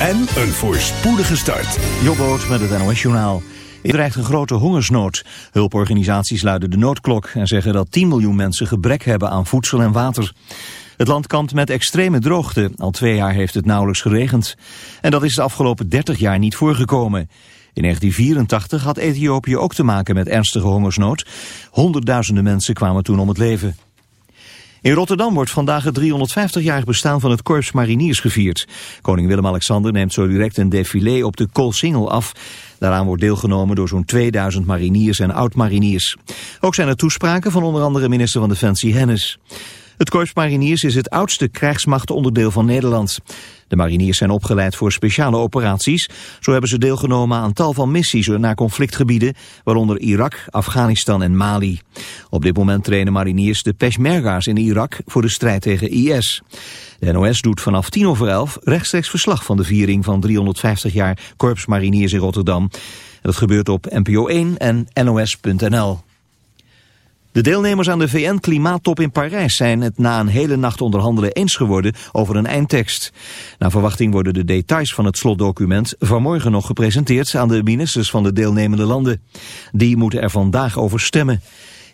en een voorspoedige start. Jobboot met het NOS Journaal. Er dreigt een grote hongersnood. Hulporganisaties luiden de noodklok en zeggen dat 10 miljoen mensen gebrek hebben aan voedsel en water. Het land kampt met extreme droogte. Al twee jaar heeft het nauwelijks geregend. En dat is de afgelopen 30 jaar niet voorgekomen. In 1984 had Ethiopië ook te maken met ernstige hongersnood. Honderdduizenden mensen kwamen toen om het leven. In Rotterdam wordt vandaag het 350-jarig bestaan van het Korps Mariniers gevierd. Koning Willem-Alexander neemt zo direct een défilé op de Koolsingel af. Daaraan wordt deelgenomen door zo'n 2000 mariniers en oud-mariniers. Ook zijn er toespraken van onder andere minister van Defensie Hennis. Het Korps Mariniers is het oudste krijgsmachtonderdeel van Nederland. De mariniers zijn opgeleid voor speciale operaties. Zo hebben ze deelgenomen aan tal van missies naar conflictgebieden, waaronder Irak, Afghanistan en Mali. Op dit moment trainen mariniers de Peshmerga's in Irak voor de strijd tegen IS. De NOS doet vanaf 10 over 11 rechtstreeks verslag van de viering van 350 jaar Korps Mariniers in Rotterdam. Dat gebeurt op NPO 1 en NOS.nl. De deelnemers aan de VN-klimaattop in Parijs zijn het na een hele nacht onderhandelen eens geworden over een eindtekst. Na verwachting worden de details van het slotdocument vanmorgen nog gepresenteerd aan de ministers van de deelnemende landen. Die moeten er vandaag over stemmen.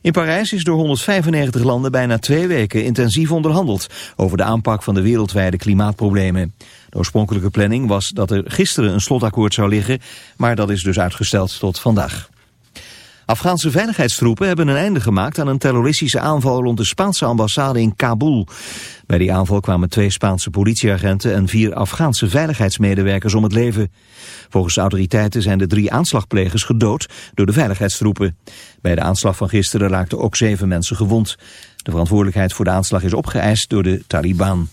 In Parijs is door 195 landen bijna twee weken intensief onderhandeld over de aanpak van de wereldwijde klimaatproblemen. De oorspronkelijke planning was dat er gisteren een slotakkoord zou liggen, maar dat is dus uitgesteld tot vandaag. Afghaanse veiligheidstroepen hebben een einde gemaakt aan een terroristische aanval rond de Spaanse ambassade in Kabul. Bij die aanval kwamen twee Spaanse politieagenten en vier Afghaanse veiligheidsmedewerkers om het leven. Volgens de autoriteiten zijn de drie aanslagplegers gedood door de veiligheidstroepen. Bij de aanslag van gisteren raakten ook zeven mensen gewond. De verantwoordelijkheid voor de aanslag is opgeëist door de Taliban.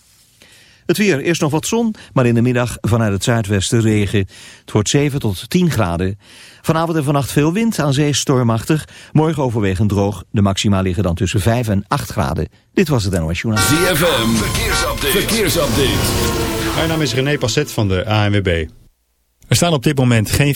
Het weer, eerst nog wat zon, maar in de middag vanuit het zuidwesten regen. Het wordt 7 tot 10 graden. Vanavond en vannacht veel wind, aan zee stormachtig. Morgen overwegend droog. De maxima liggen dan tussen 5 en 8 graden. Dit was het NOS Journaal. ZFM, verkeersupdate. verkeersupdate. Mijn naam is René Passet van de ANWB. Er staan op dit moment geen...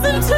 nothing to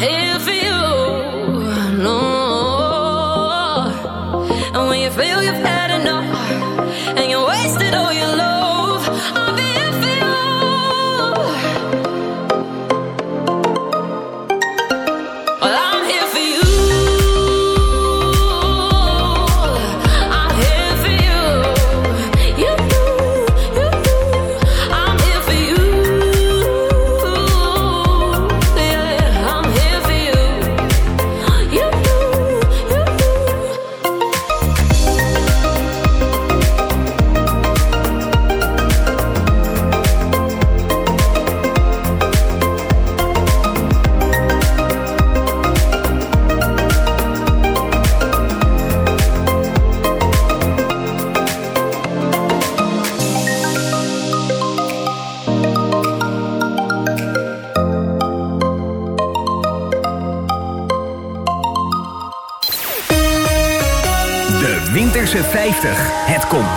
You. Feel you've had enough and you wasted all your love, I'll be Het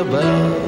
about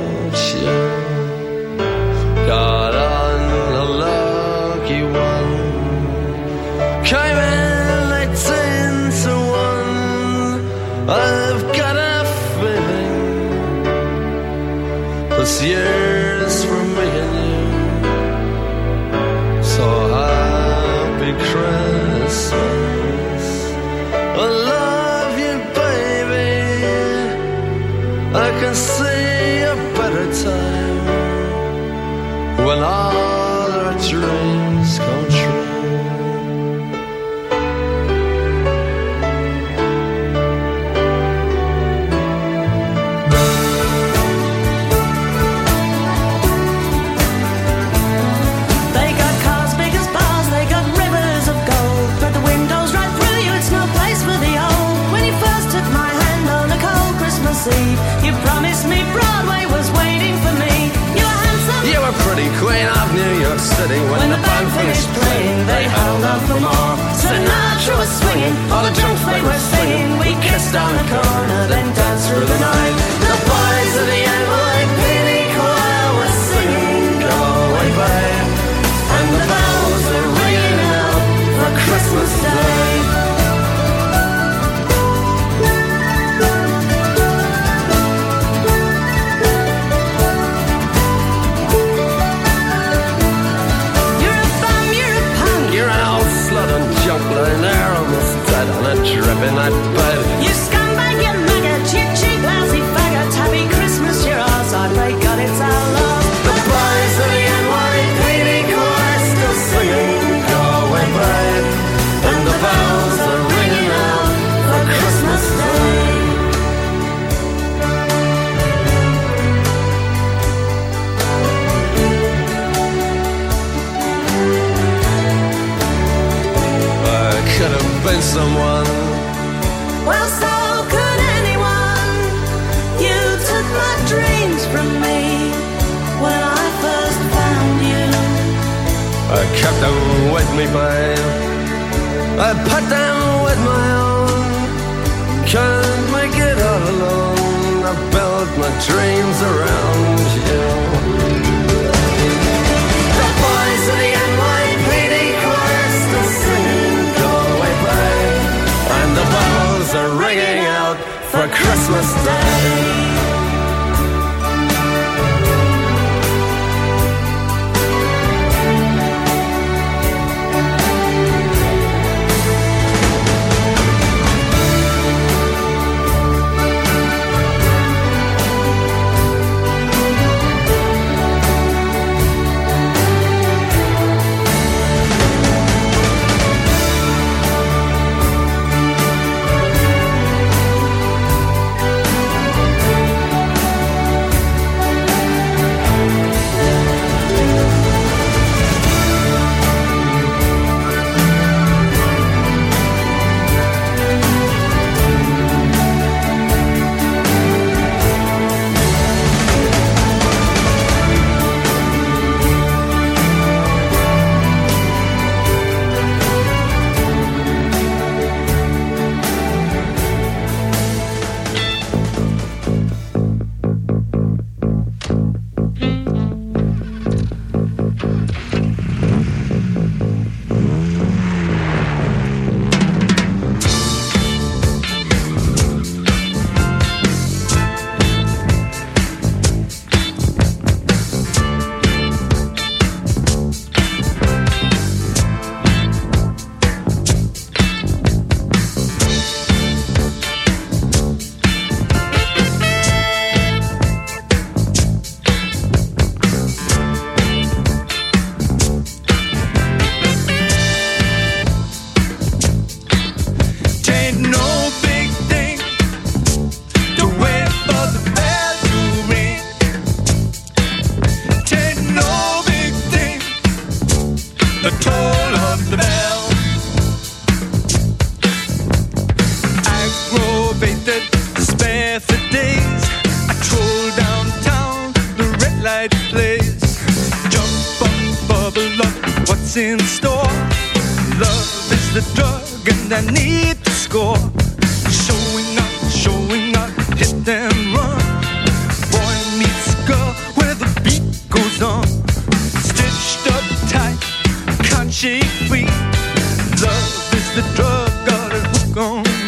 love no more. Sinatra was swinging, all the junk we were singing. We kissed on the corner, then danced through the night.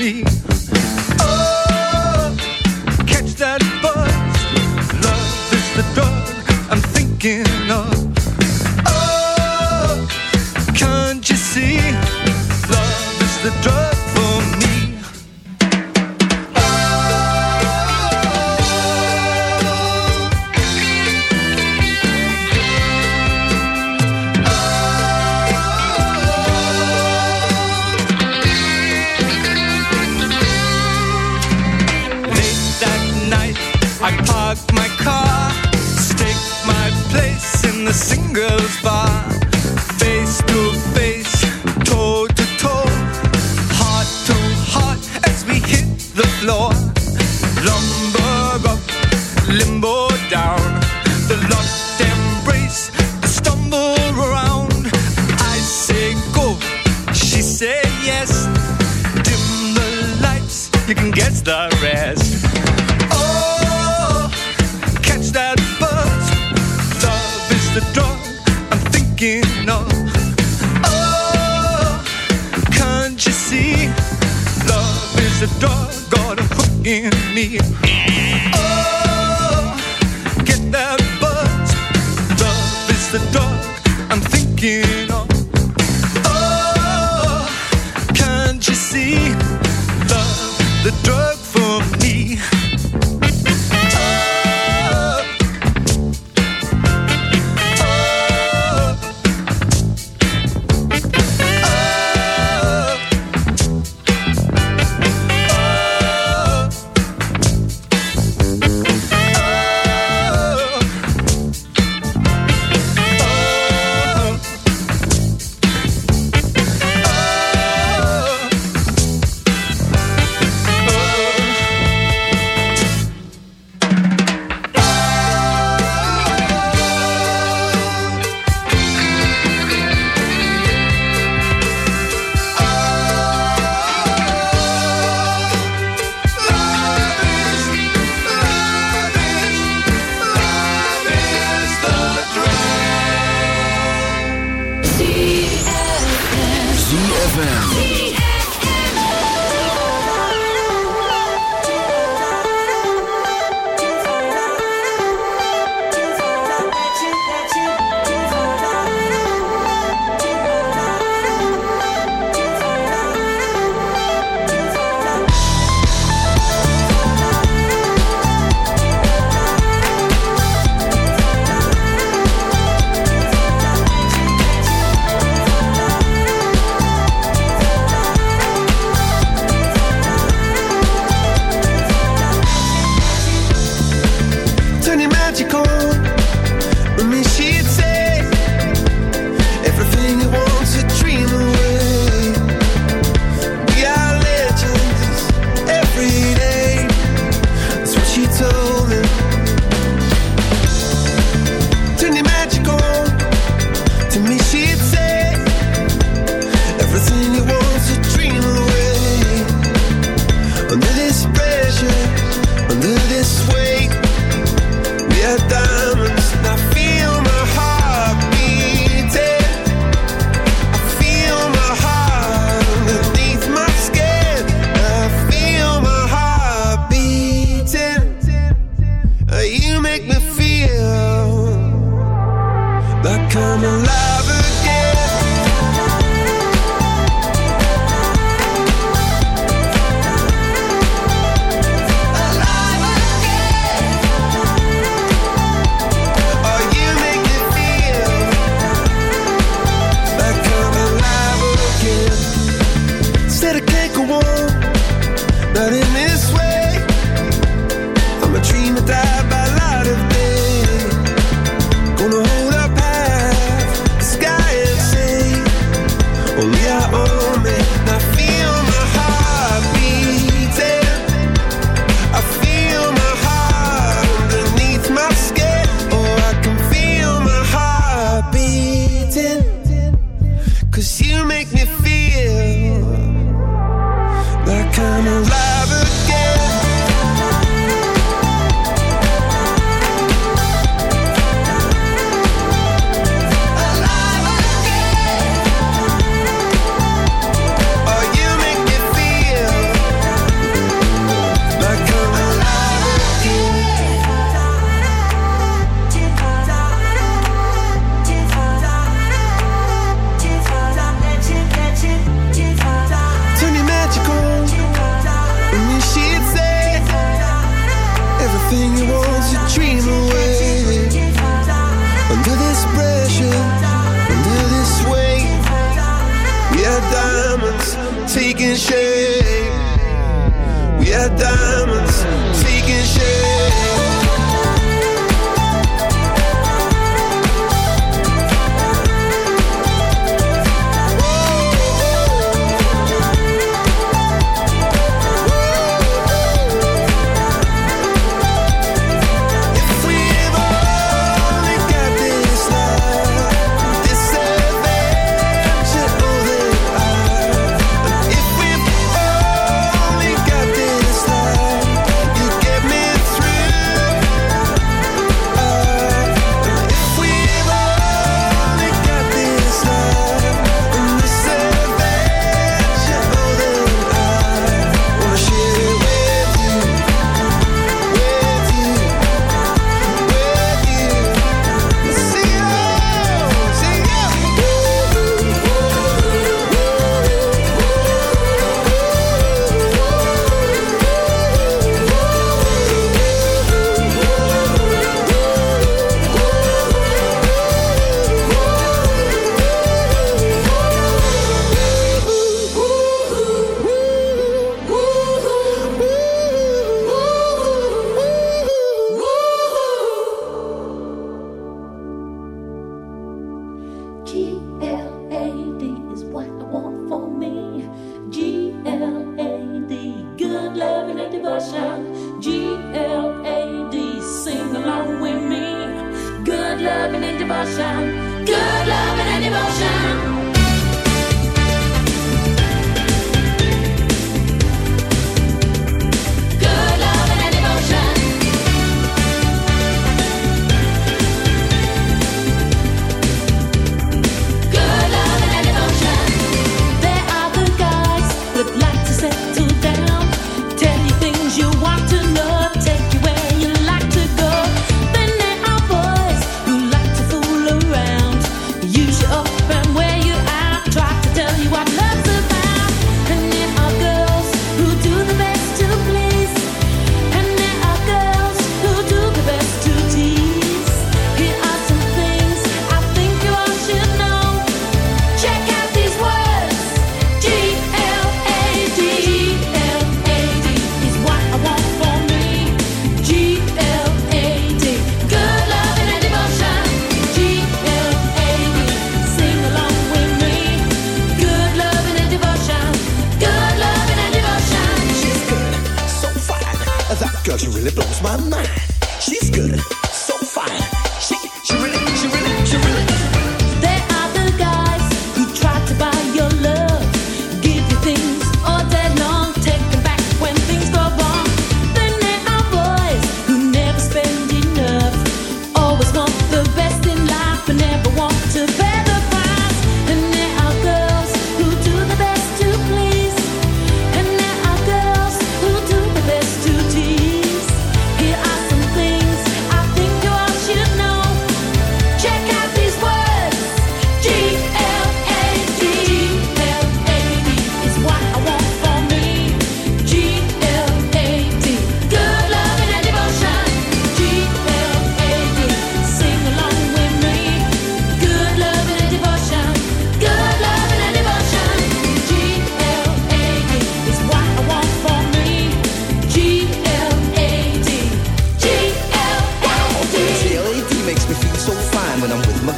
Me.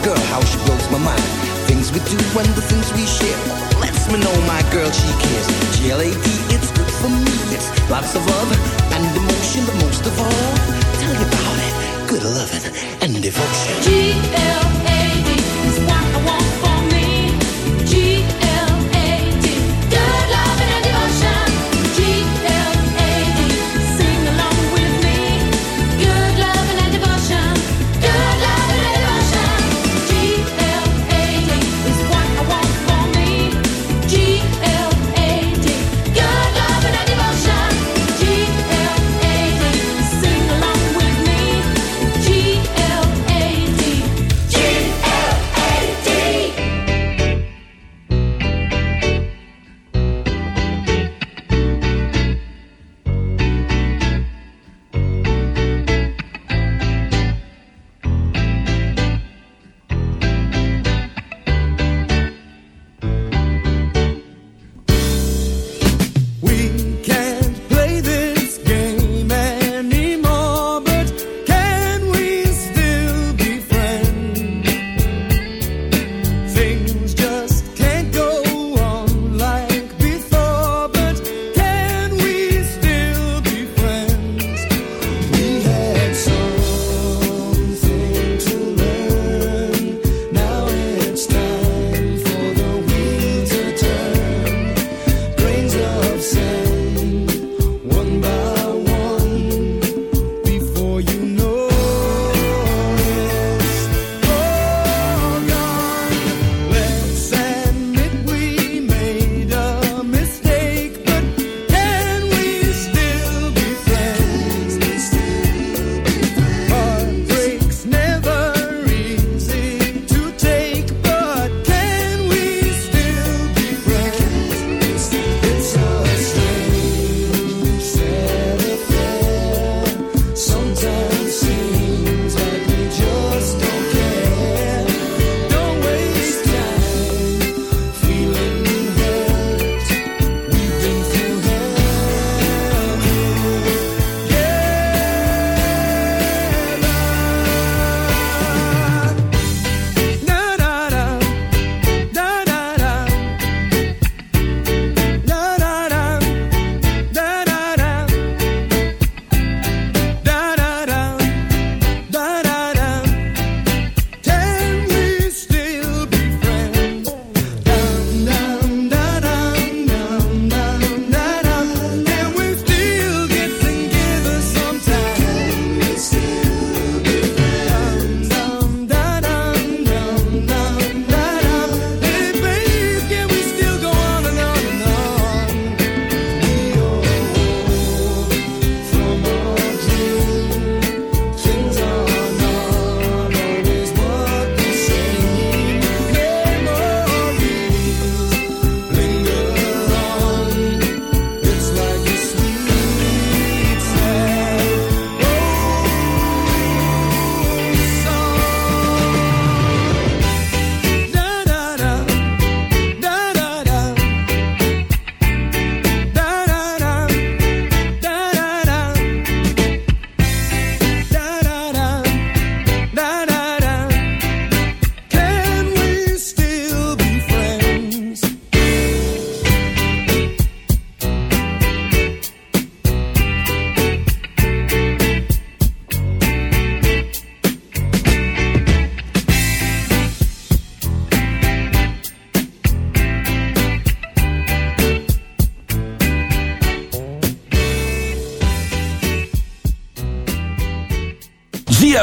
girl, how she blows my mind. Things we do and the things we share. Lets me know my girl, she cares. G-L-A-D, it's good for me. It's lots of love and emotion, but most of all, tell you about it. Good loving and devotion. G-L-A-D.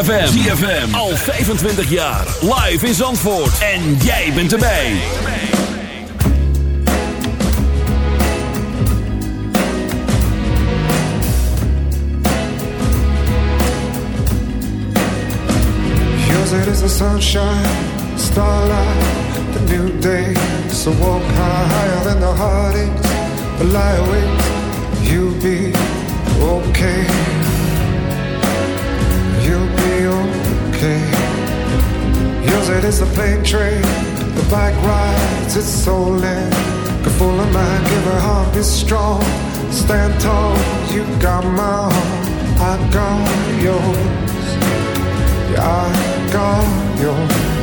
ZFM. ZFM. Al 25 jaar. Live in Zandvoort. En jij bent erbij. Yours it is the sunshine, starlight, the new day. So walk high, higher than the heartaches, but lie awake, you'll be okay. Okay. Yours it is the plane train, the bike rides, it's stolen. Go full of mind, give her heart, be strong. Stand tall, you got my heart, I got yours. Yeah, I got yours.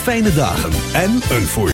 fijne dagen en een voor